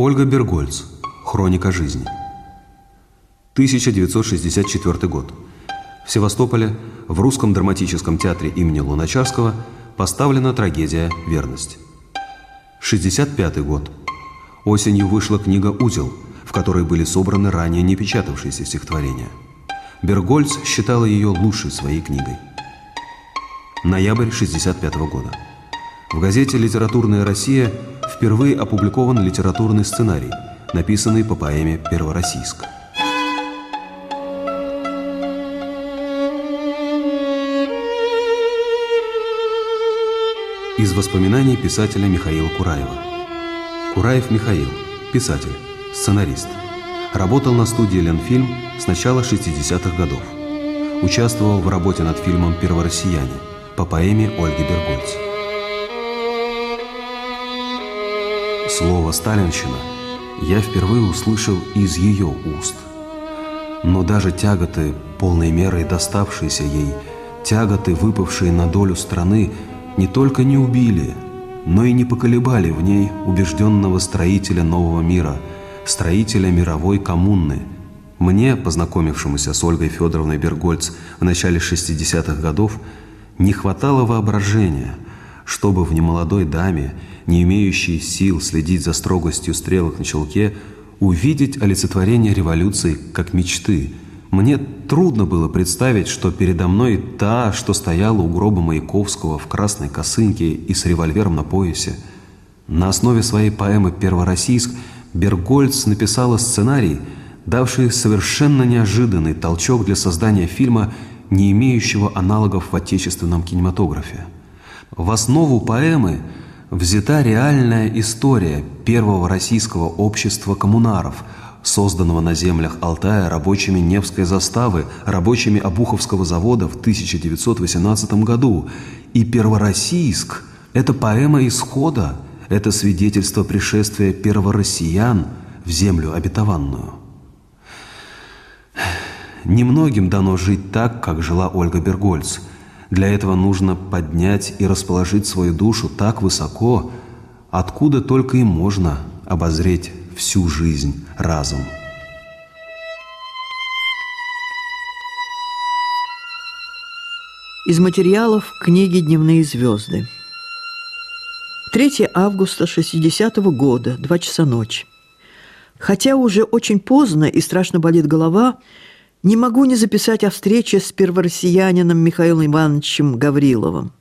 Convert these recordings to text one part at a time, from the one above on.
Ольга Бергольц. Хроника жизни. 1964 год. В Севастополе в Русском драматическом театре имени Луначарского поставлена трагедия «Верность». 65 год. Осенью вышла книга «Узел», в которой были собраны ранее не печатавшиеся стихотворения. Бергольц считала ее лучшей своей книгой. Ноябрь 65 года. В газете «Литературная Россия» впервые опубликован литературный сценарий, написанный по поэме «Первороссийск». Из воспоминаний писателя Михаила Кураева. Кураев Михаил, писатель, сценарист. Работал на студии «Ленфильм» с начала 60-х годов. Участвовал в работе над фильмом «Первороссияне» по поэме Ольги Бергольц. Слово «сталинщина» я впервые услышал из ее уст. Но даже тяготы, полной мерой доставшиеся ей, тяготы, выпавшие на долю страны, не только не убили, но и не поколебали в ней убежденного строителя нового мира, строителя мировой коммуны. Мне, познакомившемуся с Ольгой Федоровной Бергольц в начале 60-х годов, не хватало воображения, чтобы в немолодой даме, не имеющей сил следить за строгостью стрелок на челке, увидеть олицетворение революции как мечты – мне трудно было представить, что передо мной та, что стояла у гроба Маяковского в красной косынке и с револьвером на поясе. На основе своей поэмы «Первороссийск» Бергольц написала сценарий, давший совершенно неожиданный толчок для создания фильма, не имеющего аналогов в отечественном кинематографе. В основу поэмы взята реальная история первого российского общества коммунаров – созданного на землях Алтая рабочими Невской заставы, рабочими Обуховского завода в 1918 году. И «Первороссийск» – это поэма исхода, это свидетельство пришествия первороссиян в землю обетованную. Немногим дано жить так, как жила Ольга Бергольц. Для этого нужно поднять и расположить свою душу так высоко, откуда только и можно обозреть всю жизнь разум. Из материалов книги «Дневные звезды». 3 августа 60 -го года, 2 часа ночи. Хотя уже очень поздно и страшно болит голова, не могу не записать о встрече с первороссиянином Михаилом Ивановичем Гавриловым.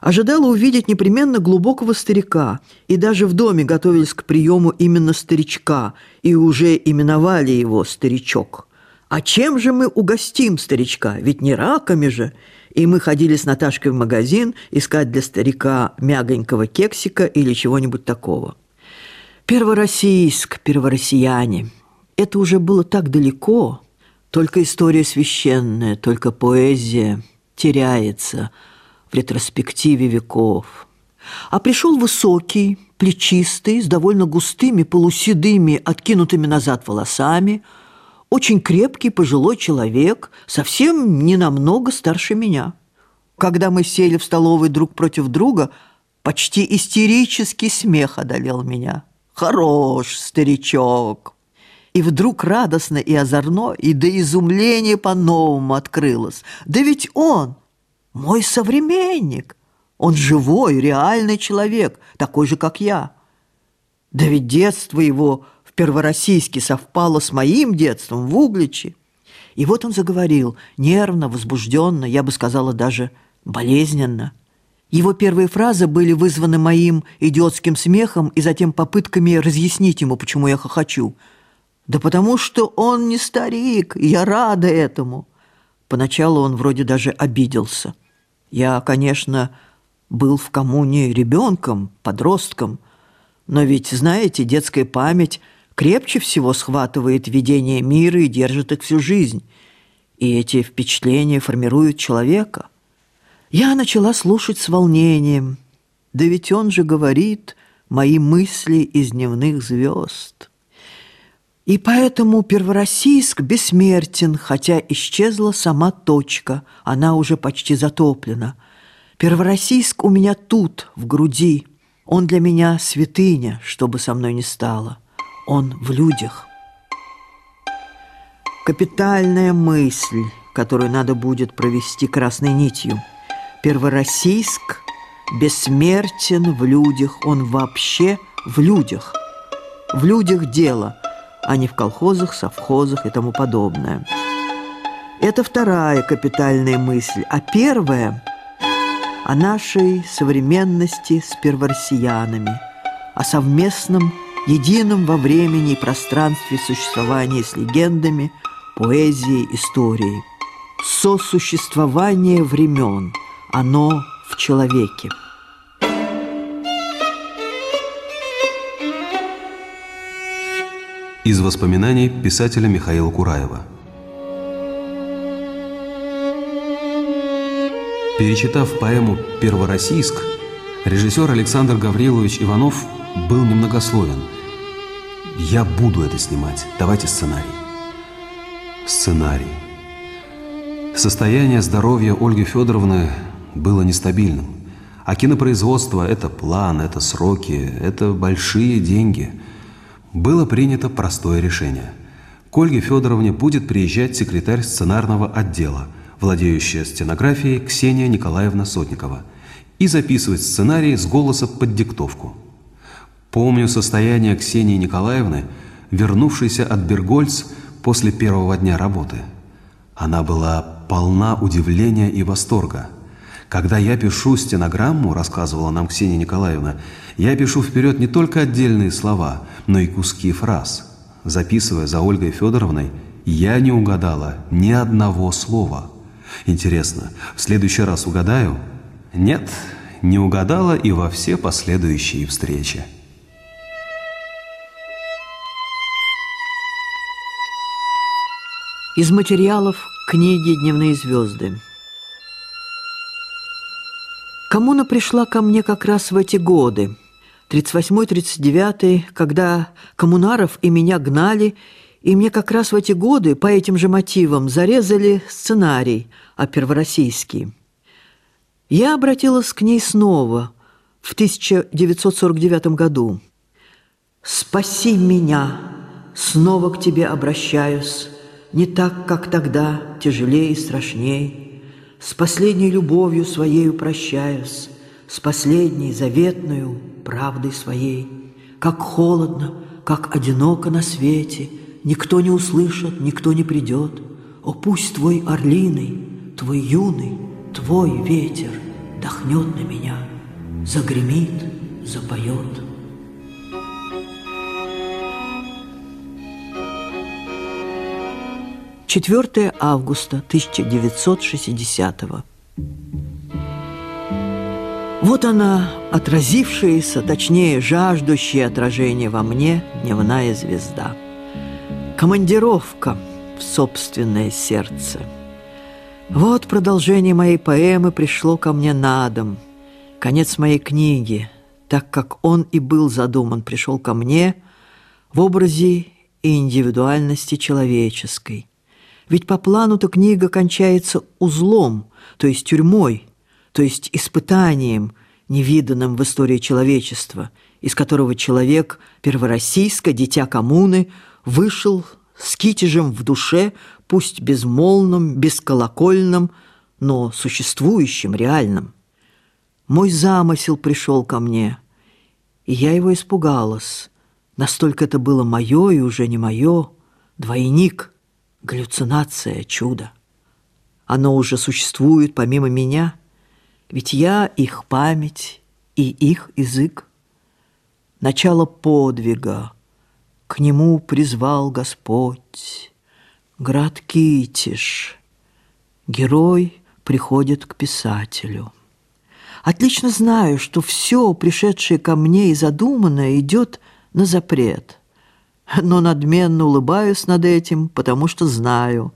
Ожидала увидеть непременно глубокого старика, и даже в доме готовились к приему именно старичка, и уже именовали его старичок. А чем же мы угостим старичка? Ведь не раками же. И мы ходили с Наташкой в магазин искать для старика мягонького кексика или чего-нибудь такого. Первороссийск, первороссияне. Это уже было так далеко. Только история священная, только поэзия теряется – ретроспективе веков. А пришел высокий, плечистый, с довольно густыми, полуседыми, откинутыми назад волосами, очень крепкий пожилой человек, совсем не намного старше меня. Когда мы сели в столовой друг против друга, почти истерический смех одолел меня. «Хорош, старичок!» И вдруг радостно и озорно, и до изумления по-новому открылось. «Да ведь он!» Мой современник. Он живой, реальный человек, такой же, как я. Да ведь детство его в Первороссийске совпало с моим детством в Угличе. И вот он заговорил, нервно, возбужденно, я бы сказала, даже болезненно. Его первые фразы были вызваны моим идиотским смехом и затем попытками разъяснить ему, почему я хохочу. Да потому что он не старик, я рада этому. Поначалу он вроде даже обиделся. Я, конечно, был в коммуне ребенком, подростком, но ведь, знаете, детская память крепче всего схватывает видение мира и держит их всю жизнь. И эти впечатления формируют человека. Я начала слушать с волнением. Да ведь он же говорит «мои мысли из дневных звезд». И поэтому Первороссийск бессмертен, хотя исчезла сама точка, она уже почти затоплена. Первороссийск у меня тут, в груди. Он для меня святыня, что бы со мной ни стало. Он в людях. Капитальная мысль, которую надо будет провести красной нитью. Первороссийск бессмертен в людях, он вообще в людях. В людях дело, а не в колхозах, совхозах и тому подобное. Это вторая капитальная мысль, а первая – о нашей современности с первороссиянами, о совместном, едином во времени и пространстве существовании с легендами, поэзией, историей. Сосуществование времен, оно в человеке. Из воспоминаний писателя Михаила Кураева – Перечитав поэму «Первороссийск», режиссер Александр Гаврилович Иванов был немногословен. «Я буду это снимать. Давайте сценарий». Сценарий. Состояние здоровья Ольги Федоровны было нестабильным. А кинопроизводство – это план, это сроки, это большие деньги. Было принято простое решение. К Ольге Федоровне будет приезжать секретарь сценарного отдела – владеющая стенографией Ксения Николаевна Сотникова, и записывать сценарий с голоса под диктовку. Помню состояние Ксении Николаевны, вернувшейся от Бергольц после первого дня работы. Она была полна удивления и восторга. Когда я пишу стенограмму, рассказывала нам Ксения Николаевна, я пишу вперед не только отдельные слова, но и куски фраз. Записывая за Ольгой Федоровной, я не угадала ни одного слова – Интересно, в следующий раз угадаю? Нет, не угадала и во все последующие встречи. Из материалов книги «Дневные звезды». Коммуна пришла ко мне как раз в эти годы, 38-39, когда коммунаров и меня гнали и мне как раз в эти годы по этим же мотивам зарезали сценарий о Первороссийский. Я обратилась к ней снова в 1949 году. «Спаси меня, снова к тебе обращаюсь, не так, как тогда, тяжелее и страшней. С последней любовью своею прощаюсь, с последней заветную правдой своей. Как холодно, как одиноко на свете — Никто не услышит, никто не придет. О, пусть твой орлиный, твой юный, твой ветер дохнет на меня, загремит, запоет. Четвертое августа 1960 -го. Вот она, отразившаяся, точнее, жаждущая отражения во мне дневная звезда – Командировка в собственное сердце. Вот продолжение моей поэмы пришло ко мне на дом. Конец моей книги, так как он и был задуман, пришел ко мне в образе и индивидуальности человеческой. Ведь по плану-то книга кончается узлом, то есть тюрьмой, то есть испытанием, невиданным в истории человечества, из которого человек, первороссийское дитя коммуны, вышел с китежем в душе, пусть безмолвным, бесколокольным, но существующим, реальным. Мой замысел пришел ко мне, и я его испугалась. Настолько это было мое и уже не мое, двойник, галлюцинация, чудо. Оно уже существует помимо меня, ведь я их память и их язык. Начало подвига, к нему призвал Господь. Град Китиш. Герой приходит к писателю. Отлично знаю, что все, пришедшее ко мне и задуманное, идет на запрет. Но надменно улыбаюсь над этим, потому что знаю,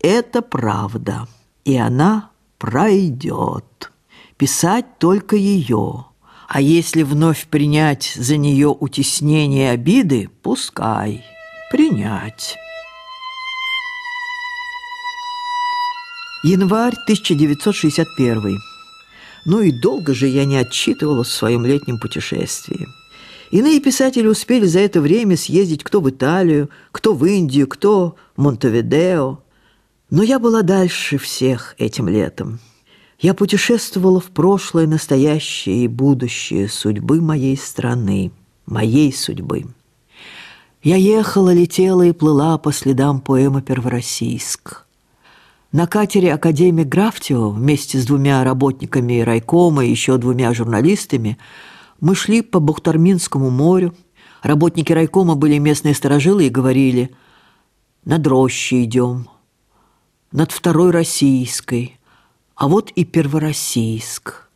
это правда, и она пройдет. Писать только ее – а если вновь принять за нее утеснение обиды, пускай. Принять. Январь 1961. Ну и долго же я не отчитывалась в своем летнем путешествии. Иные писатели успели за это время съездить кто в Италию, кто в Индию, кто в Монтевидео. Но я была дальше всех этим летом. Я путешествовала в прошлое, настоящее и будущее судьбы моей страны, моей судьбы. Я ехала, летела и плыла по следам поэмы «Первороссийск». На катере Академии Графтио вместе с двумя работниками райкома и еще двумя журналистами – мы шли по Бухтарминскому морю. Работники райкома были местные сторожилы и говорили «Над рощей идем, над второй российской, а вот и Первороссийск».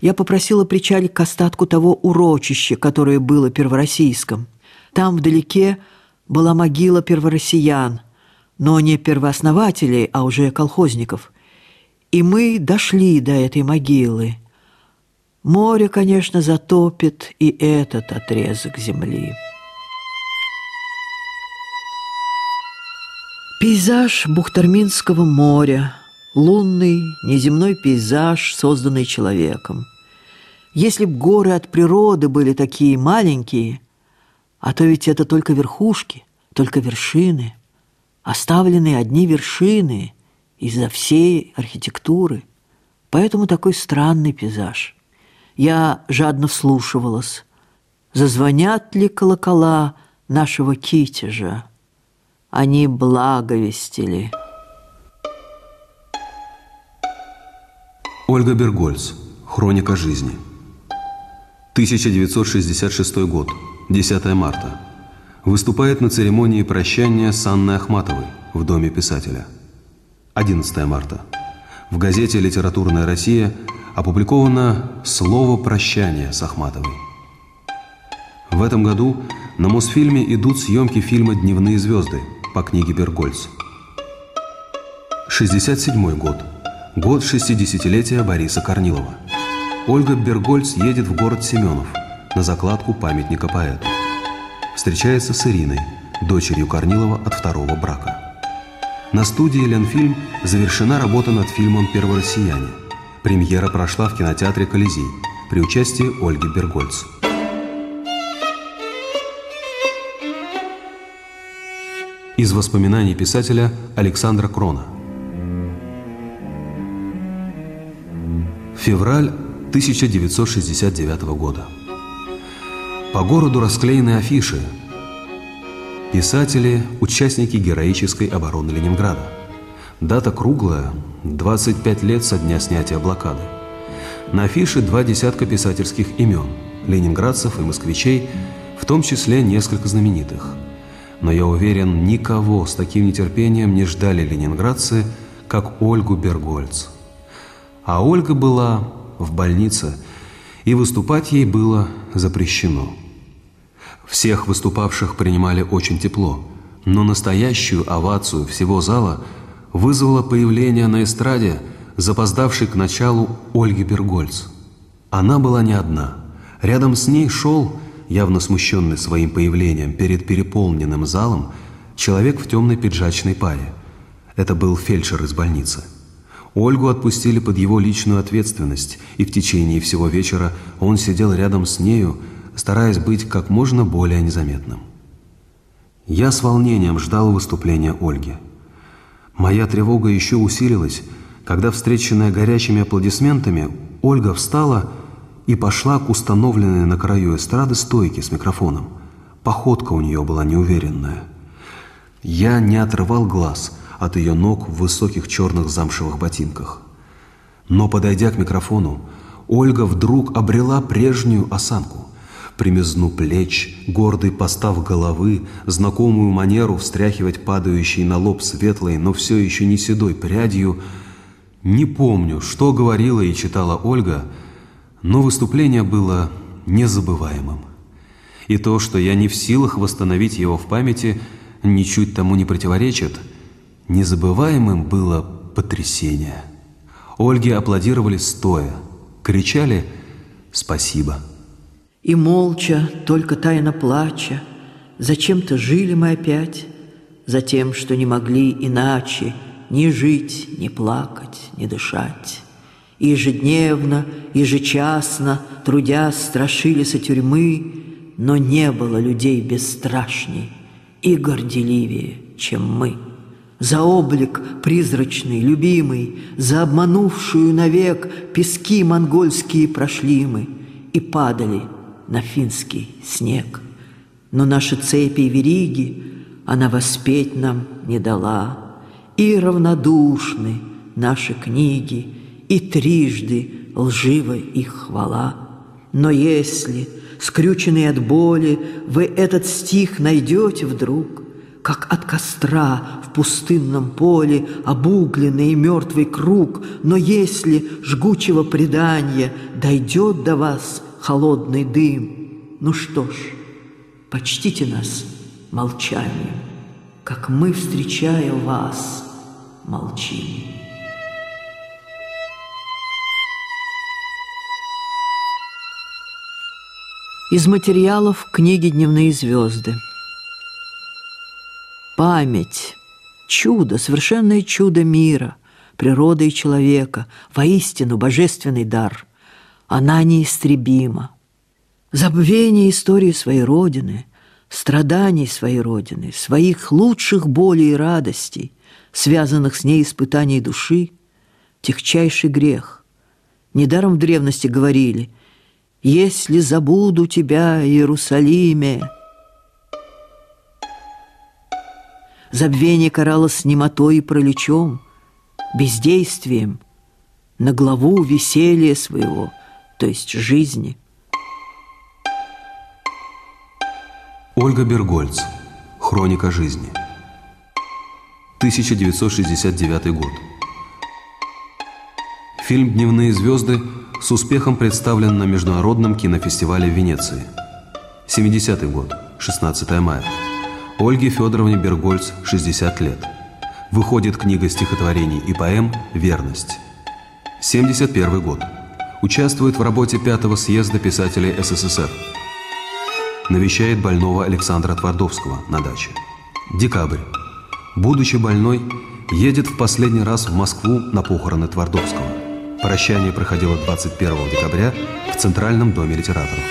Я попросила причалить к остатку того урочища, которое было Первороссийском. Там вдалеке была могила первороссиян, но не первооснователей, а уже колхозников. И мы дошли до этой могилы – Море, конечно, затопит и этот отрезок земли. Пейзаж Бухтарминского моря, лунный, неземной пейзаж, созданный человеком. Если б горы от природы были такие маленькие, а то ведь это только верхушки, только вершины, оставленные одни вершины из-за всей архитектуры. Поэтому такой странный пейзаж – я жадно вслушивалась. Зазвонят ли колокола нашего китежа? Они благовестили. Ольга Бергольц. Хроника жизни. 1966 год. 10 марта. Выступает на церемонии прощания с Анной Ахматовой в Доме писателя. 11 марта. В газете «Литературная Россия» опубликовано «Слово прощания» с Ахматовой. В этом году на Мосфильме идут съемки фильма «Дневные звезды» по книге Бергольц. 67 год. Год 60-летия Бориса Корнилова. Ольга Бергольц едет в город Семенов на закладку памятника поэту. Встречается с Ириной, дочерью Корнилова от второго брака. На студии «Ленфильм» завершена работа над фильмом «Первороссияне». Премьера прошла в кинотеатре «Колизей» при участии Ольги Бергольц. Из воспоминаний писателя Александра Крона. Февраль 1969 года. По городу расклеены афиши. Писатели – участники героической обороны Ленинграда – Дата круглая – 25 лет со дня снятия блокады. На афише два десятка писательских имен – ленинградцев и москвичей, в том числе несколько знаменитых. Но я уверен, никого с таким нетерпением не ждали ленинградцы, как Ольгу Бергольц. А Ольга была в больнице, и выступать ей было запрещено. Всех выступавших принимали очень тепло, но настоящую овацию всего зала – вызвало появление на эстраде запоздавшей к началу Ольги Бергольц. Она была не одна. Рядом с ней шел, явно смущенный своим появлением перед переполненным залом, человек в темной пиджачной паре. Это был фельдшер из больницы. Ольгу отпустили под его личную ответственность, и в течение всего вечера он сидел рядом с нею, стараясь быть как можно более незаметным. Я с волнением ждал выступления Ольги. Моя тревога еще усилилась, когда, встреченная горячими аплодисментами, Ольга встала и пошла к установленной на краю эстрады стойке с микрофоном. Походка у нее была неуверенная. Я не отрывал глаз от ее ног в высоких черных замшевых ботинках. Но, подойдя к микрофону, Ольга вдруг обрела прежнюю осанку примизну плеч, гордый постав головы, знакомую манеру встряхивать падающий на лоб светлой, но все еще не седой прядью. Не помню, что говорила и читала Ольга, но выступление было незабываемым. И то, что я не в силах восстановить его в памяти, ничуть тому не противоречит. Незабываемым было потрясение. Ольге аплодировали стоя, кричали «Спасибо». И молча, только тайно плача, Зачем-то жили мы опять, За тем, что не могли иначе Ни жить, ни плакать, ни дышать. И ежедневно, ежечасно, Трудясь, страшились тюрьмы, но не было людей бесстрашней и горделивее, чем мы. За облик призрачный, любимый, За обманувшую навек Пески монгольские прошли мы И падали на финский снег. Но наши цепи и вериги Она воспеть нам не дала, И равнодушны наши книги, И трижды лжива их хвала. Но если, скрюченный от боли, Вы этот стих найдете вдруг, Как от костра в пустынном поле Обугленный и мертвый круг, Но если жгучего предания Дойдет до вас холодный дым, Ну что ж, почтите нас молчанием, Как мы, встречая вас, молчим. Из материалов книги «Дневные звезды». Память, чудо, совершенное чудо мира, природы и человека, воистину божественный дар. Она неистребима. Забвение истории своей Родины, страданий своей Родины, своих лучших болей и радостей, связанных с ней испытаний души, техчайший грех. Недаром в древности говорили – если забуду тебя, Иерусалиме. Забвение каралось немотой и пролечом, бездействием, на главу веселья своего, то есть жизни. Ольга Бергольц. Хроника жизни. 1969 год. Фильм «Дневные звезды» с успехом представлен на Международном кинофестивале в Венеции. 70-й год, 16 мая. Ольге Федоровне Бергольц 60 лет. Выходит книга стихотворений и поэм «Верность». 71 год. Участвует в работе Пятого съезда писателей СССР. Навещает больного Александра Твардовского на даче. Декабрь. Будучи больной, едет в последний раз в Москву на похороны Твардовского. Прощание проходило 21 декабря в Центральном доме литераторов.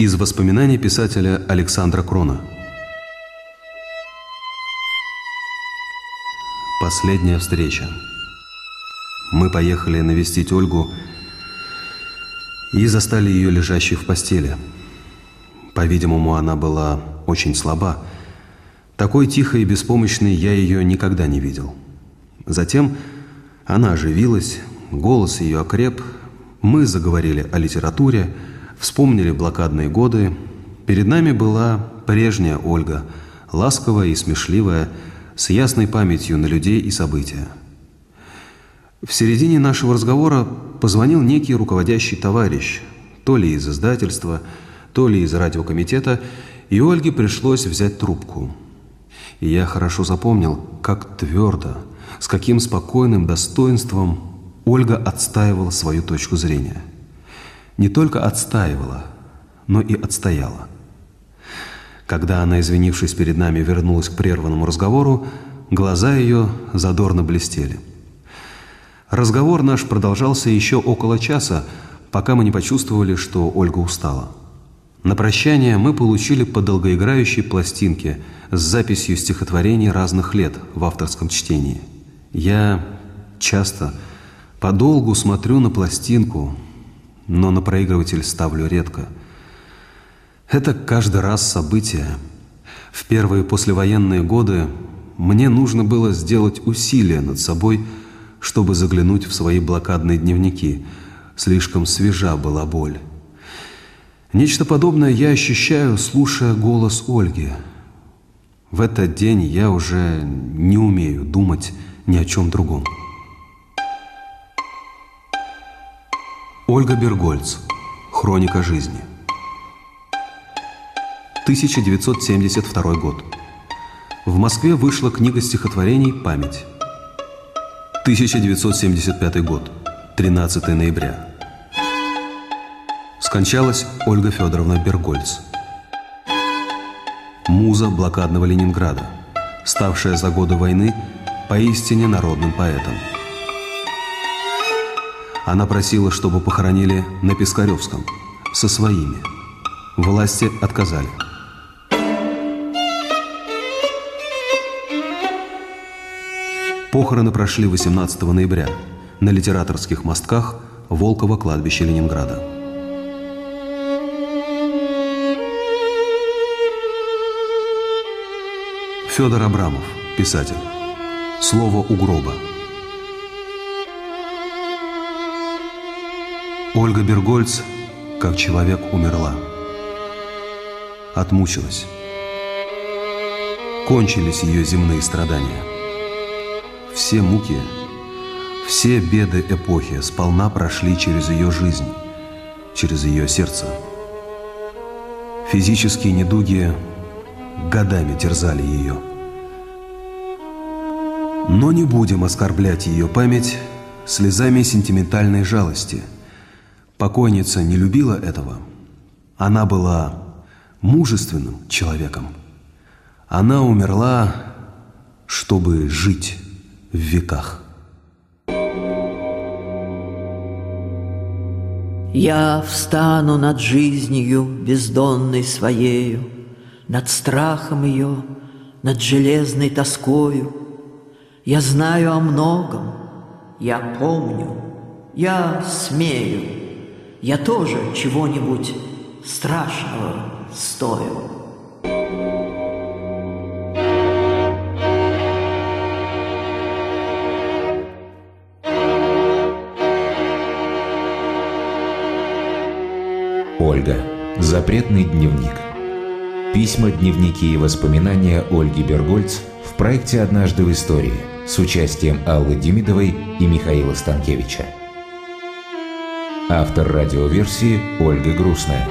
Из воспоминаний писателя Александра Крона. Последняя встреча. Мы поехали навестить Ольгу и застали ее лежащей в постели. По-видимому, она была очень слаба. Такой тихой и беспомощной я ее никогда не видел. Затем она оживилась, голос ее окреп, мы заговорили о литературе, вспомнили блокадные годы. Перед нами была прежняя Ольга, ласковая и смешливая, с ясной памятью на людей и события. В середине нашего разговора позвонил некий руководящий товарищ, то ли из издательства, то ли из радиокомитета, и Ольге пришлось взять трубку. И я хорошо запомнил, как твердо, с каким спокойным достоинством Ольга отстаивала свою точку зрения. Не только отстаивала, но и отстояла. Когда она, извинившись перед нами, вернулась к прерванному разговору, глаза ее задорно блестели. Разговор наш продолжался еще около часа, пока мы не почувствовали, что Ольга устала. На прощание мы получили по долгоиграющей пластинке с записью стихотворений разных лет в авторском чтении – я часто подолгу смотрю на пластинку, но на проигрыватель ставлю редко. Это каждый раз событие. В первые послевоенные годы мне нужно было сделать усилие над собой, чтобы заглянуть в свои блокадные дневники. Слишком свежа была боль. Нечто подобное я ощущаю, слушая голос Ольги. В этот день я уже не умею думать ни о чем другом. Ольга Бергольц. Хроника жизни. 1972 год. В Москве вышла книга стихотворений «Память». 1975 год. 13 ноября. Скончалась Ольга Федоровна Бергольц. Муза блокадного Ленинграда, ставшая за годы войны поистине народным поэтом. Она просила, чтобы похоронили на Пискаревском, со своими. Власти отказали. Похороны прошли 18 ноября на литераторских мостках Волкова кладбища Ленинграда. Федор Абрамов, писатель. Слово у гроба. Ольга Бергольц, как человек, умерла. Отмучилась. Кончились ее земные страдания. Все муки, все беды эпохи сполна прошли через ее жизнь, через ее сердце. Физические недуги годами терзали ее. Но не будем оскорблять ее память слезами сентиментальной жалости. Покойница не любила этого. Она была мужественным человеком. Она умерла, чтобы жить в веках. Я встану над жизнью бездонной своею, Над страхом ее, над железной тоскою. Я знаю о многом, я помню, я смею, Я тоже чего-нибудь страшного стою. Ольга. Запретный дневник. Письма, дневники и воспоминания Ольги Бергольц в проекте «Однажды в истории» с участием Аллы Демидовой и Михаила Станкевича. Автор радиоверсии Ольга Грустная.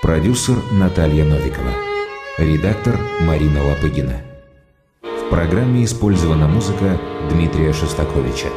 Продюсер Наталья Новикова. Редактор Марина Лопыгина. В программе использована музыка Дмитрия Шостаковича.